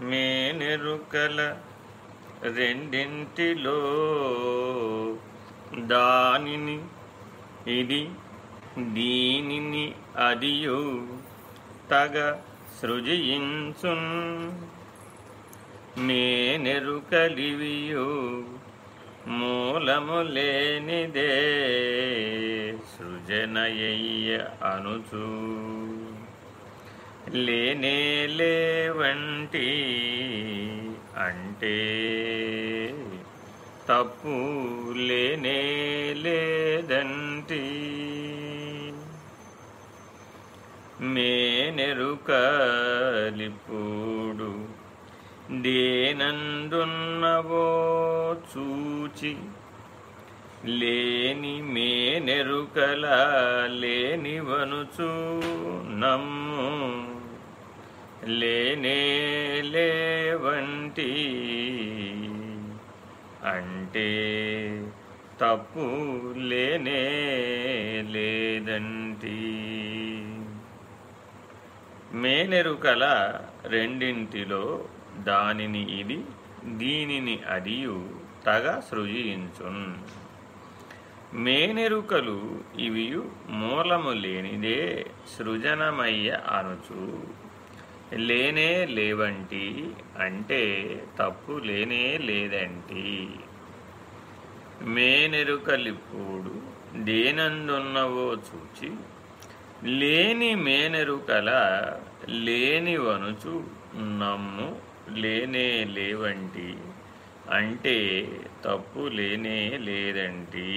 మేనెరుకల రెండింటిలో దానిని ఇది దీనిని అదియు తగ సృజించున్. మేనెరుకలివియు మూలము లేనిదే సృజనయ్య అనుచూ. లేనే లేవంటి అంటే తప్పు లేనే లేదంటి మేనెరుకలిప్పుడు దేనందున్నవో చూచి లేని మేనెరుకల లేనివనుచూ నమ్మ లేనే లేవంటి. అంటే తప్పు లేనే లేదంటి. మేనెరుకల రెండింటిలో దానిని ఇది దీనిని అదియు తగ సృజించున్. మేనెరుకలు ఇవియు మూలము లేనిదే సృజనమయ్య అనుచు. లేనే లేవంటి అంటే తప్పు లేనే లేదంటి. మేనెరుకలిప్పుడు దేనందున్నవో చూచి లేని మేనెరుకల లేని వనుచు నమ్ము లేనే లేవంటి అంటే తప్పు లేనే లేదంటి.